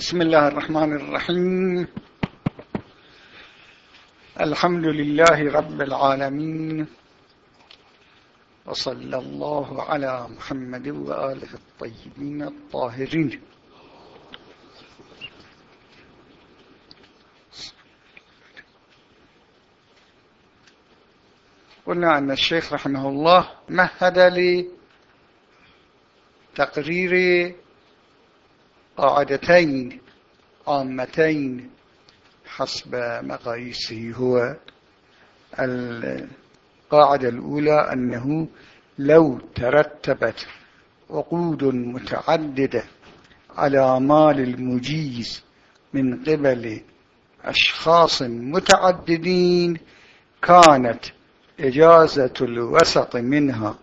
بسم الله الرحمن الرحيم. الحمد لله رب العالمين. وصلى الله على محمد وآله الطيبين الطاهرين. قلنا أن الشيخ رحمه الله مهد لتقرير قاعدتين عامتين حسب مقاييسه هو. القاعدة الأولى أنه لو ترتبت عقود متعددة على مال المجيز من قبل أشخاص متعددين كانت إجازة الوسط منها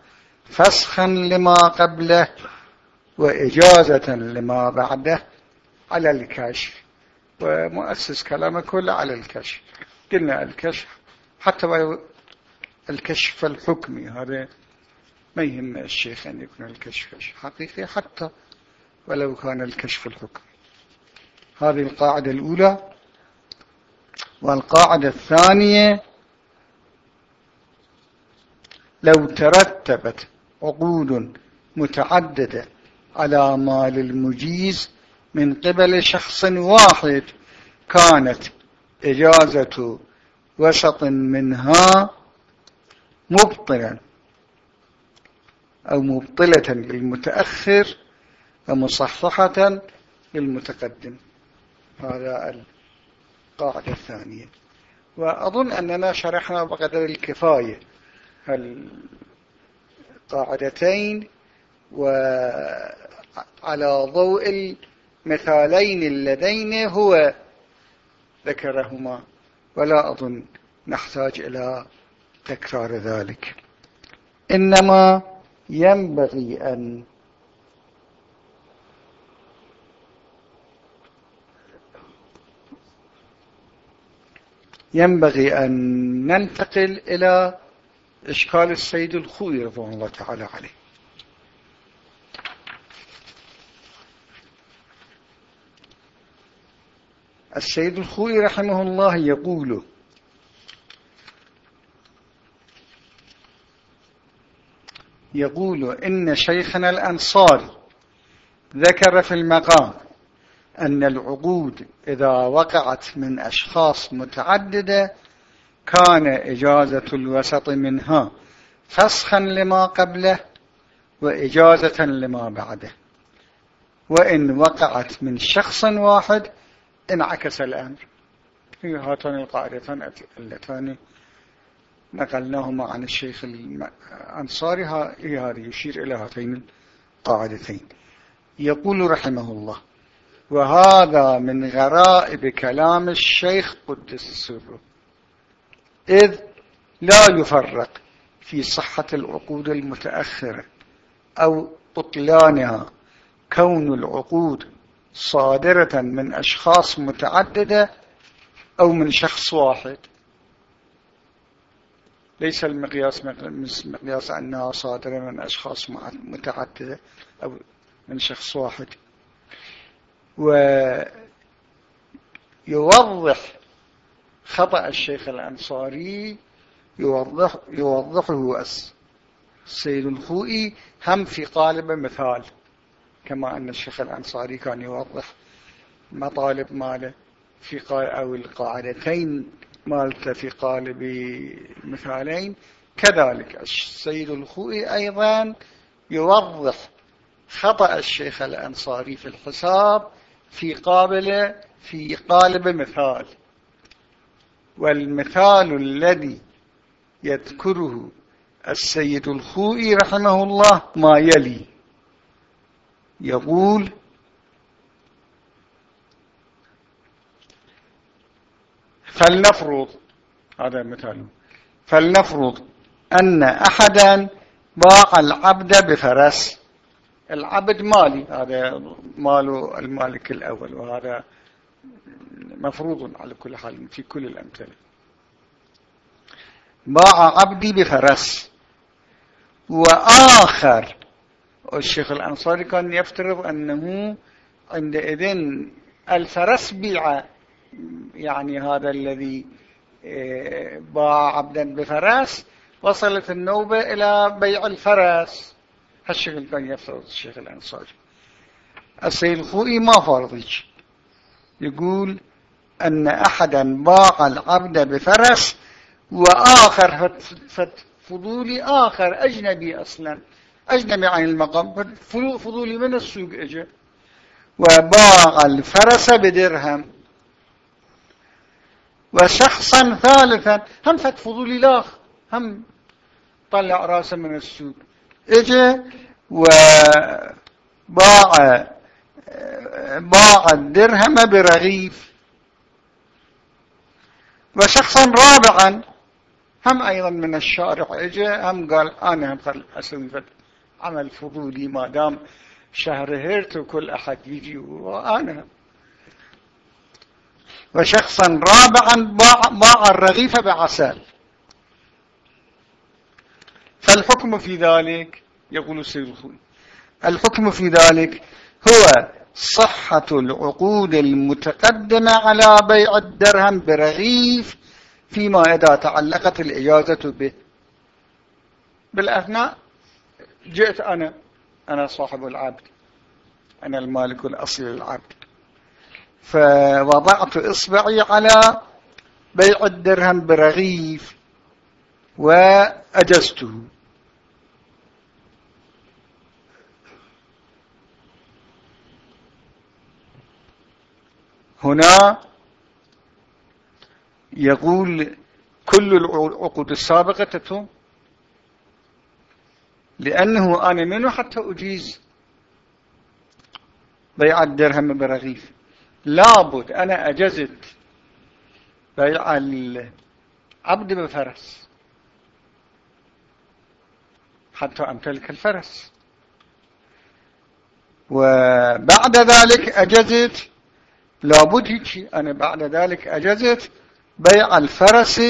فسخا لما قبله وإجازة لما بعده على الكشف ومؤسس كلامه كله على الكشف. قلنا الكشف حتى الكشف الحكمي هذا ما يهم الشيخ أن يكون الكشف حقيقي حتى ولو كان الكشف الحكمي. هذه القاعدة الأولى. والقاعدة الثانية لو ترتبت عقود متعددة على مال المجيز من قبل شخص واحد كانت إجازة وسط منها مبطلا أو مبطلة للمتأخر ومصححة للمتقدم. هذا القاعدة الثانية. وأظن أننا شرحنا بقدر الكفاية القاعدتين وعلى ضوء المثالين اللذين هو ذكرهما. ولا أظن نحتاج إلى تكرار ذلك. إنما ينبغي أن ينبغي أن ننتقل إلى إشكال السيد الخوي رضوان الله تعالى عليه. السيد الخوي رحمه الله يقول يقول إن شيخنا الأنصار ذكر في المقام أن العقود إذا وقعت من أشخاص متعددة كان إجازة الوسط منها فسخا لما قبله وإجازة لما بعده وإن وقعت من شخص واحد انعكس الأمر. هي هاتان القاعدتان اللتان نقلناهما عن الشيخ الأنصاري هذه يشير إلى هاتين القاعدتين. يقول رحمه الله وهذا من غرائب كلام الشيخ قدس سره إذ لا يفرق في صحة العقود المتأخرة أو بطلانها كون العقود صادرة من أشخاص متعددة أو من شخص واحد. ليس المقياس مقياس أنها صادرة من أشخاص متعددة أو من شخص واحد. ويوضح خطأ الشيخ الأنصاري يوضح يوضحه السيد الخوئي هم في قالب مثال. كما أن الشيخ الأنصاري كان يوضح مطالب ماله في أو القاعدتين مالته في قالب مثالين. كذلك السيد الخوئي أيضا يوضح خطأ الشيخ الأنصاري في الحساب في قابل في قالب مثال. والمثال الذي يذكره السيد الخوئي رحمه الله ما يلي. يقول فلنفرض هذا مثال. فلنفرض أن أحدا باع العبد بفرس. العبد مالي هذا مال المالك الأول وهذا مفروض على كل حال في كل الأمثلة. باع عبدي بفرس وآخر الشيخ الأنصاري كان يفترض أنه عندئذ الفرس بيع يعني هذا الذي آه، باع عبدا بفرس وصلت النوبة إلى بيع الفرس هالشكل كان يفرض الشيخ الأنصاري. السيد الخوئي ما فرضيك يقول أن أحدا باع العبد بفرس وآخر فضولي آخر أجنبي أصلا. أجنبي عن المقام. فضولي من السوق أجا. وباع الفرس بدرهم. وشخصا ثالثا هم فت فضولي لاخ. هم طلع راسه من السوق اجى وباع باع الدرهم برغيف. وشخصا رابعا هم أيضا من الشارع اجى هم قال أنا هم أسوي عمل فضولي ما دام شهر هيرت وكل أحد يجي وأنا. وشخصا رابعا باع, باع الرغيف بعسل. فالحكم في ذلك يقول السيد الخوي الحكم في ذلك هو صحة العقود المتقدمة على بيع الدرهم برغيف فيما إذا تعلقت الإجازة به. بالأثناء جئت أنا أنا صاحب العبد. أنا المالك الأصلي للعبد. فوضعت إصبعي على بيع الدرهم برغيف وأجزته. هنا يقول كل العقود السابقة تتم لأنه أنا منه حتى أجيز؟ بيع الدرهم برغيف. لابد أنا أجزت بيع العبد بفرس. حتى أمتلك الفرس. وبعد ذلك أجزت. لابد هيك أنا بعد ذلك أجزت بيع الفرس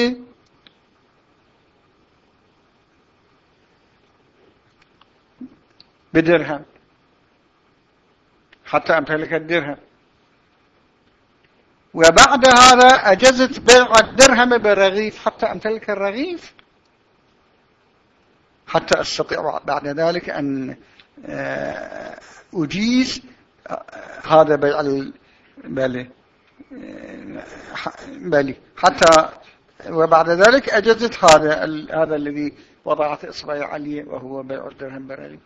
بدرهم. حتى أمتلك الدرهم. وبعد هذا أجزت بيع الدرهم بالرغيف. حتى أمتلك الرغيف. حتى أستطيع بعد ذلك أن آه، أجيز آه، هذا بيع بلي بلي حتى وبعد ذلك أجزت هذا هذا الذي وضعت إصبعي عليه وهو بيع الدرهم برالي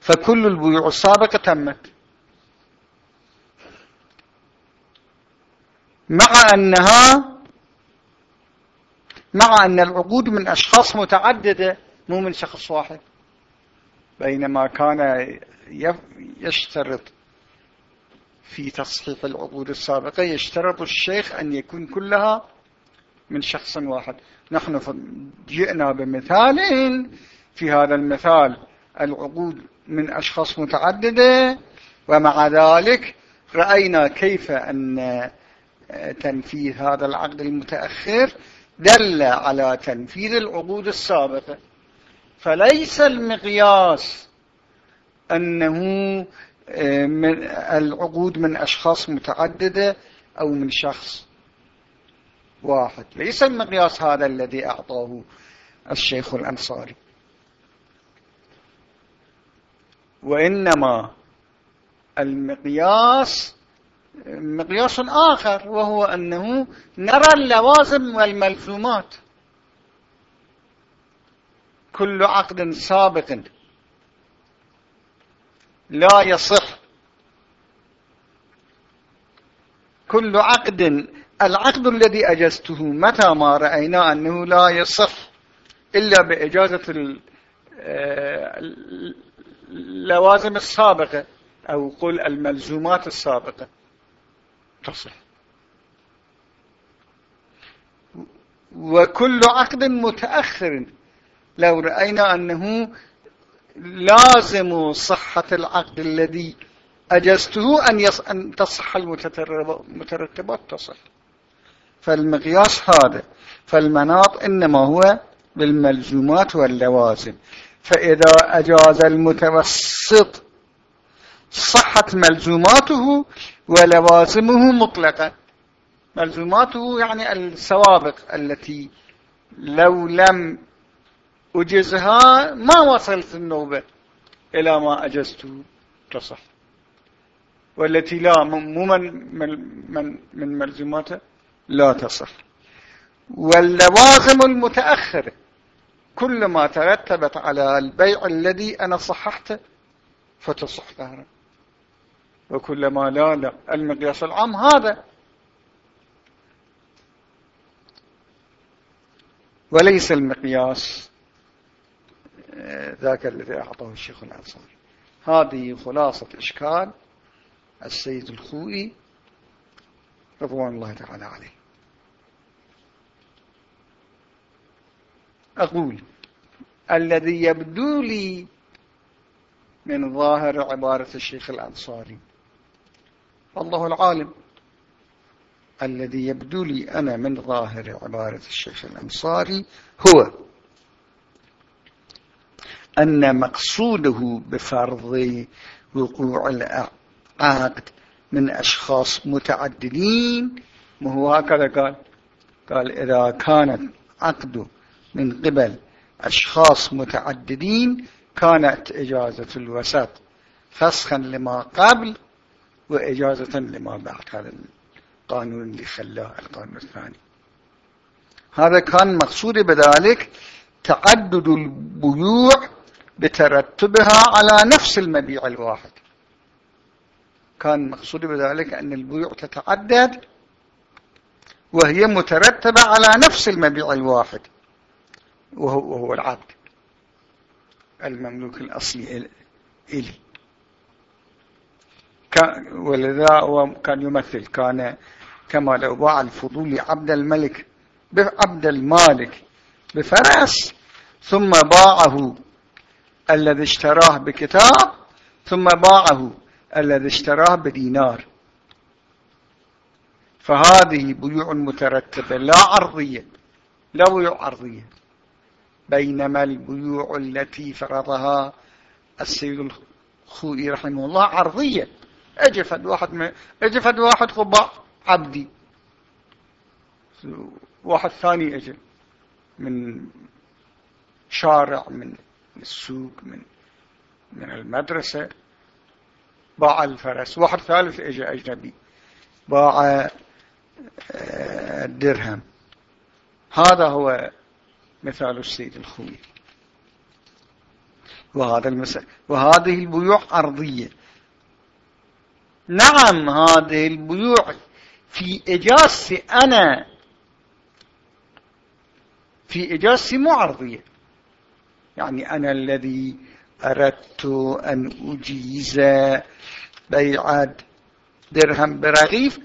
فكل البيوع السابقة تمت. مع أنها مع أن العقود من أشخاص متعددة مو من شخص واحد. بينما كان يشترط في تصحيح العقود السابقة يشترط الشيخ أن يكون كلها من شخص واحد. نحن جئنا بمثال في هذا المثال. العقود من أشخاص متعددة ومع ذلك رأينا كيف أن تنفيذ هذا العقد المتأخر دل على تنفيذ العقود السابقة. فليس المقياس أنه من العقود من أشخاص متعددة أو من شخص واحد. ليس المقياس هذا الذي أعطاه الشيخ الأنصاري. وإنما المقياس مقياس آخر وهو أنه نرى اللوازم والملزومات. كل عقد سابق لا يصح. كل عقد العقد الذي أجزته متى ما رأينا أنه لا يصح إلا بإجازة اللوازم السابقة أو قل الملزومات السابقة. تصح. وكل عقد متأخر. لو رأينا أنه لازم صحة العقد الذي أجزته أن, يص... أن تصح المترتبات تصح. فالمقياس هذا. فالمناط إنما هو بالملزومات واللوازم. فإذا أجاز المتوسط صحت ملزوماته ولوازمه مطلقا. ملزوماته يعني السوابق التي لو لم أجزها ما وصلت النوبة إلى ما أجزته تصح. والتي لا مو من, من, من ملزوماته لا تصح. واللوازم المتأخرة كل ما ترتبت على البيع الذي أنا صححته فتصح ظهرا. وكلما لا لا. المقياس العام هذا. وليس المقياس آه، ذاك الذي أعطاه الشيخ الأنصاري. هذه خلاصة إشكال السيد الخوئي رضوان الله تعالى عليه. أقول الذي يبدو لي من ظاهر عبارة الشيخ الأنصاري. الله العالم الذي يبدو لي أنا من ظاهر عبارة الشيخ الأنصاري هو أن مقصوده بفرض وقوع العقد من أشخاص متعددين وهو هكذا قال؟ قال إذا كانت عقده من قبل أشخاص متعددين كانت إجازة الوسط فسخا لما قبل وإجازة لما بعد. هذا القانون اللي خلاه القانون الثاني. هذا كان مقصود بذلك تعدد البيوع بترتبها على نفس المبيع الواحد. كان مقصود بذلك أن البيوع تتعدد وهي مترتبة على نفس المبيع الواحد. وهو, وهو العبد. المملوك الأصلي إلي. ولذا هو كان يمثل. كان كما لو باع الفضول عبد الملك عبد المالك بفرس ثم باعه الذي اشتراه بكتاب ثم باعه الذي اشتراه بدينار. فهذه بيوع مترتبة لا عرضية. لا بيوع عرضية. بينما البيوع التي فرضها السيد الخوئي رحمه الله عرضية. اجفد واحد من اجفد واحد خباء عبدي. واحد ثاني اجى من شارع من السوق من من المدرسة باع الفرس. واحد ثالث اجى أجنبي باع الدرهم. آه، هذا هو مثال السيد الخوي. وهذا المسألة وهذه البيوع أرضية. نعم هذه البيوع في إجازتي أنا. في إجازتي مو عرضية يعني أنا الذي أردت أن أجيز بيع درهم برغيف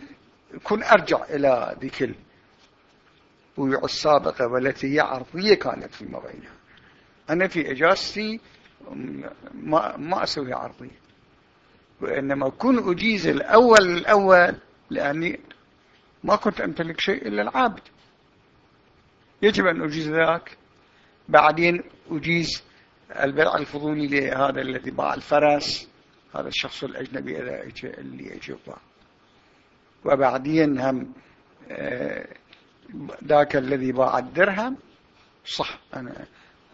كن أرجع إلى ذيك البيوع السابقة والتي هي عرضية كانت في بينها أنا في إجازتي ما, ما أسوي عرضية. وإنما كن أجيز الأول الأول لأني ما كنت أمتلك شيء إلا العابد. يجب أن أجيز ذاك. بعدين أجيز البيع الفضولي لهذا الذي باع الفرس. هذا الشخص الأجنبي اللي يجب وبعدين هم آه، ذاك الذي باع الدرهم صح أنا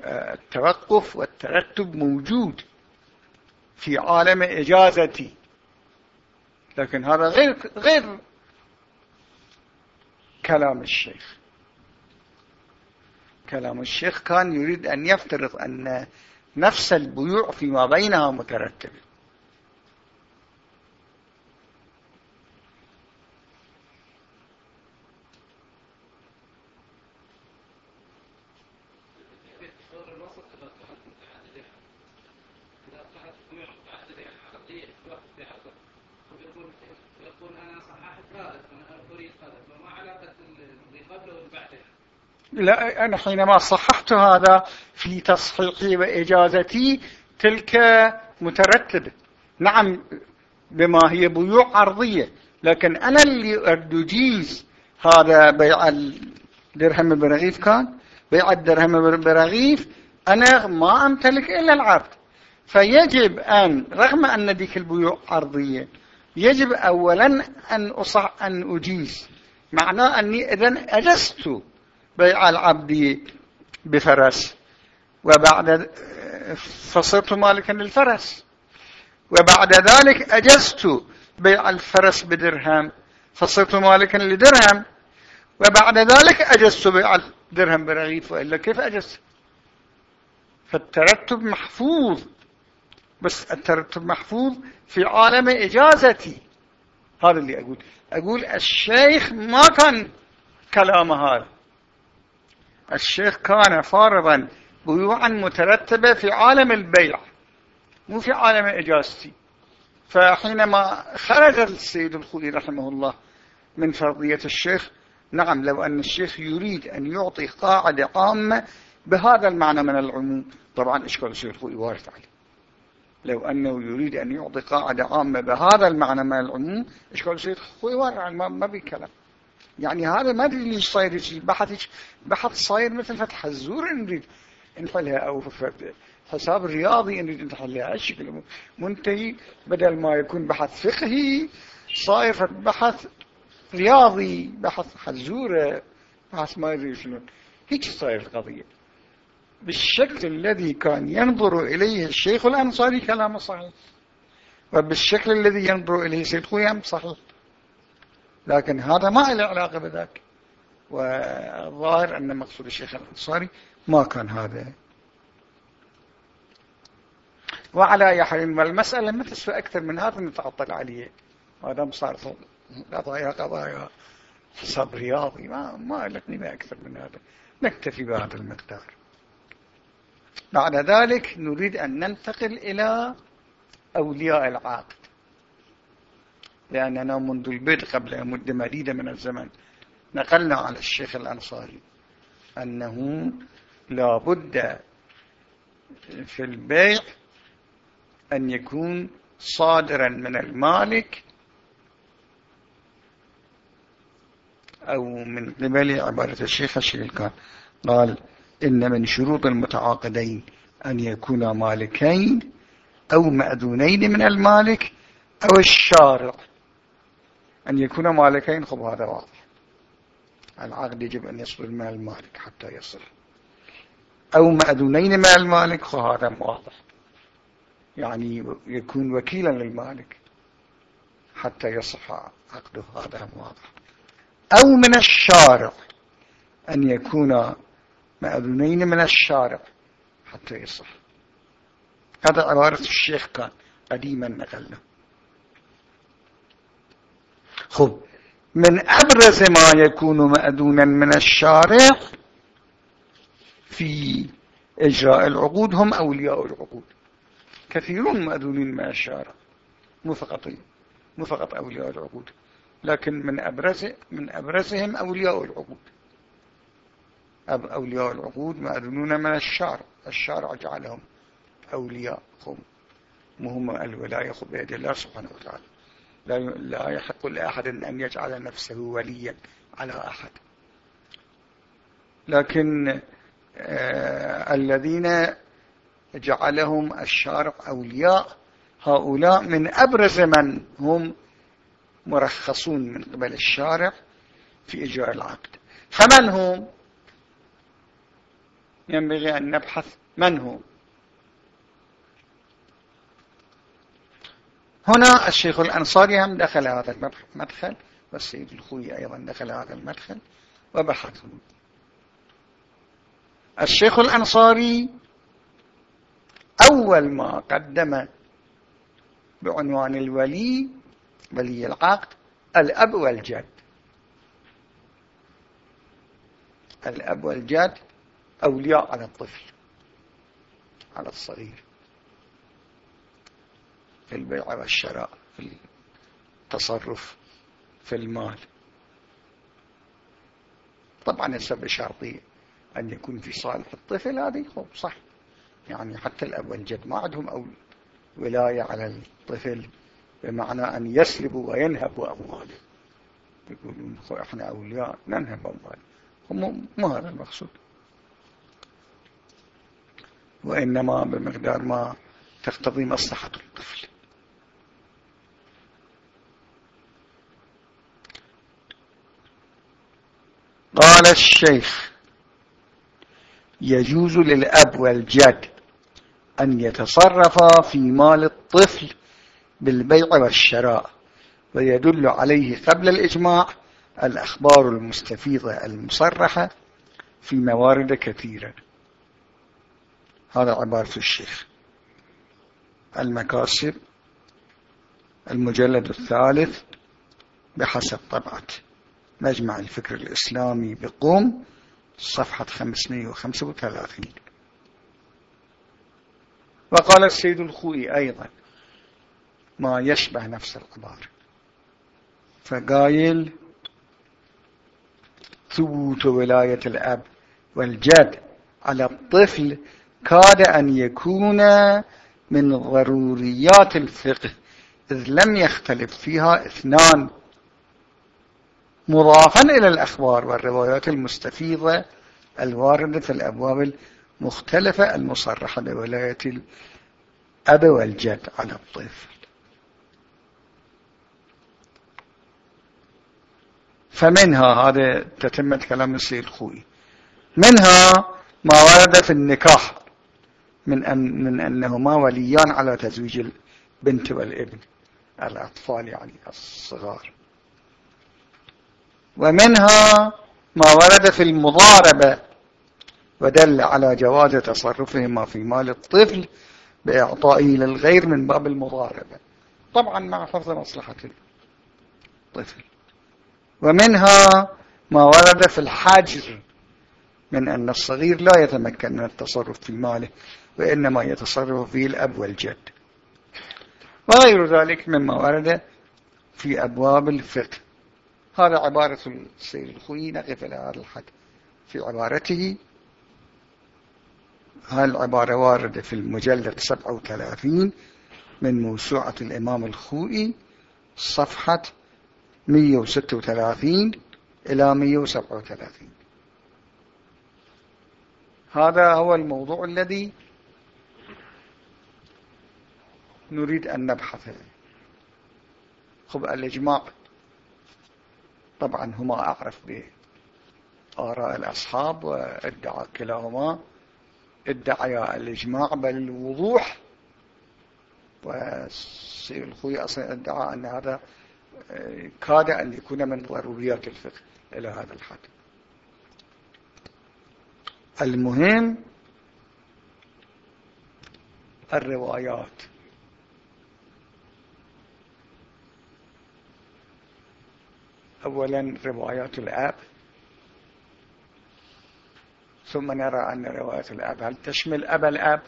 آه، التوقف والترتب موجود في عالم إجازتي. لكن هذا غير غير كلام الشيخ. كلام الشيخ كان يريد أن يفترض أن نفس البيوع فيما بينها مترتبة. لا أنا حينما صححت هذا في تصحيحي وإجازتي تلك مترتبة. نعم بما هي بيوع عرضية لكن أنا اللي أجيز هذا بيع الدرهم برغيف كان بيع الدرهم برغيف أنا ما أمتلك إلا العبد فيجب أن رغم أن ذيك البيوع عرضية يجب أولا أن أصح أن أجيز. معناه أني إذن أجزت بيع العبد بفرس. وبعد فصرت مالكا للفرس. وبعد ذلك أجزت بيع الفرس بدرهم. فصرت مالكا لدرهم. وبعد ذلك أجزت بيع الدرهم برغيف. وإلا كيف أجزت؟ فالترتب محفوظ. بس الترتب محفوظ في عالم إجازتي. هذا اللي أقول. أقول الشيخ ما كان كلام هذا. الشيخ كان فارضا بيوعا مترتبة في عالم البيع مو في عالم إجازتي. فحينما خرج السيد الخوي رحمه الله من فرضية الشيخ نعم لو أن الشيخ يريد أن يعطي قاعدة عامة بهذا المعنى من العموم. طبعا إشكال السيد الخوي وارد عليه. لو أنه يريد أن يعطي قاعدة عامة بهذا المعنى من العموم إشكال السيد الخوي وارد عليه. ما, بيكلم يعني هذا ما أدري ليش صاير شيء بحث بحث صاير مثل فتح الزور نريد نحلها أو حساب رياضي نريد نحلها. هالشكل منتهي. بدل ما يكون بحث فقهي صاير بحث رياضي بحث حزورة بحث ما يدري شنو هيك صاير القضية. بالشكل الذي كان ينظر إليه الشيخ الأنصاري كلامه صحيح. وبالشكل الذي ينظر إليه سيد خويام صحيح. لكن هذا ما له علاقة بذاك. والظاهر أن مقصود الشيخ الأنصاري ما كان هذا. وعلى يحرم المسألة ما تسوى أكثر من هذا نتعطل عليه. ما صار قضايا قضايا حساب رياضي ما ما لتني ما أكثر من هذا. نكتفي بهذا المقدار. بعد ذلك نريد أن ننتقل إلى أولياء العقد لأننا منذ البدء قبل مدة مديدة من الزمن. نقلنا على الشيخ الأنصاري أنه لا بد في البيع أن يكون صادرا من المالك أو من قبل عبارة الشيخ الشيخ قال إن من شروط المتعاقدين أن يكونا مالكين أو مأذونين من المالك أو الشارع. أن يكون مالكين خب هذا واضح. العقد يجب أن يصل من المالك حتى يصل. أو مأذونين من المالك هذا واضح. يعني يكون وكيلا للمالك حتى يصح عقده هذا واضح. أو من الشارع أن يكون مأذونين من الشارع حتى يصح. هذا عبارة الشيخ كان قديما نقلنا. خب من أبرز ما يكون مأذونا من الشارع في إجراء العقود هم أولياء العقود. كثيرون مأذونين من الشارع مو فقط مو فقط أولياء العقود لكن من أبرز من أبرزهم أولياء العقود. أولياء العقود مأذونون من الشارع الشارع جعلهم أولياء هم مهم الولاية بيد الله سبحانه وتعالى. لا يحق لأحد أن يجعل نفسه وليا على أحد. لكن آه الذين جعلهم الشارع أولياء هؤلاء من أبرز من هم مرخصون من قبل الشارع في إجراء العقد. فمن هم؟ ينبغي أن نبحث من هم. هنا الشيخ الأنصاري هم دخل هذا المدخل والسيد الخوي أيضا دخل هذا المدخل وبحثوا. الشيخ الأنصاري أول ما قدم بعنوان الولي ولي العقد الأب والجد. الأب والجد أولياء على الطفل على الصغير. في البيع والشراء في التصرف في المال. طبعا السبب الشرطي أن يكون في صالح الطفل هذه صح. يعني حتى الأب والجد ما عندهم أو ولاية على الطفل بمعنى أن يسلبوا وينهبوا أمواله. يقولون إحنا أولياء ننهب أمواله هم ما هذا المقصود. وإنما بمقدار ما تقتضي مصلحة الطفل. قال الشيخ يجوز للأب والجد أن يتصرفا في مال الطفل بالبيع والشراء ويدل عليه قبل الإجماع الأخبار المستفيضة المصرحة في موارد كثيرة. هذا عبارة الشيخ. المكاسب المجلد الثالث بحسب طبعة. مجمع الفكر الإسلامي بقوم صفحة 535 وقال السيد الخوئي أيضا ما يشبه نفس العبارة فقايل ثبوت ولاية الأب والجد على الطفل كاد أن يكون من ضروريات الفقه إذ لم يختلف فيها اثنان. مضافا إلى الأخبار والروايات المستفيضة الواردة في الأبواب المختلفة المصرحة بولاية الأب والجد على الطفل. فمنها هذا تتمة كلام السيد خوي. منها ما ورد في النكاح من, أن من أنهما وليان على تزويج البنت والابن الأطفال يعني الصغار. ومنها ما ورد في المضاربة ودل على جواز تصرفهما في مال الطفل بإعطائه للغير من باب المضاربة. طبعا مع حفظ مصلحة الطفل. ومنها ما ورد في الحاجر من أن الصغير لا يتمكن من التصرف في ماله وإنما يتصرف فيه الأب والجد. وغير ذلك مما ورد في أبواب الفقه. عبارة السيد الخوي نقف إلى هذا الحد. في عبارته هذه العبارة واردة في المجلد 37 من موسوعة الإمام الخوئي صفحة 136 إلى 137 هذا هو الموضوع الذي نريد أن نبحثه خب الإجماع طبعا هما أعرف بآراء الأصحاب وأدعى كلاهما ادعيا الإجماع بل الوضوح. والسيد الخوي أصلا أدعى أن هذا كاد أن يكون من ضروريات الفقه إلى هذا الحد. المهم الروايات. أولا روايات الآب ثم نرى أن روايات الآب هل تشمل أب الآب؟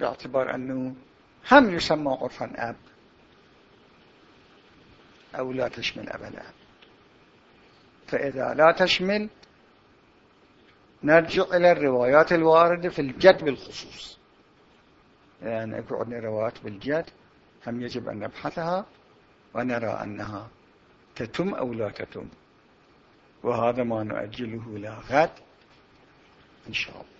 باعتبار أنه هم يسمى عرفا آب أو لا تشمل أب الآب. فإذا لا تشمل نرجع إلى الروايات الواردة في الجد بالخصوص. يعني عندنا روايات بالجد هم يجب أن نبحثها ونرى أنها تتم أو لا تتم؟ وهذا ما نؤجله إلى غد إن شاء الله.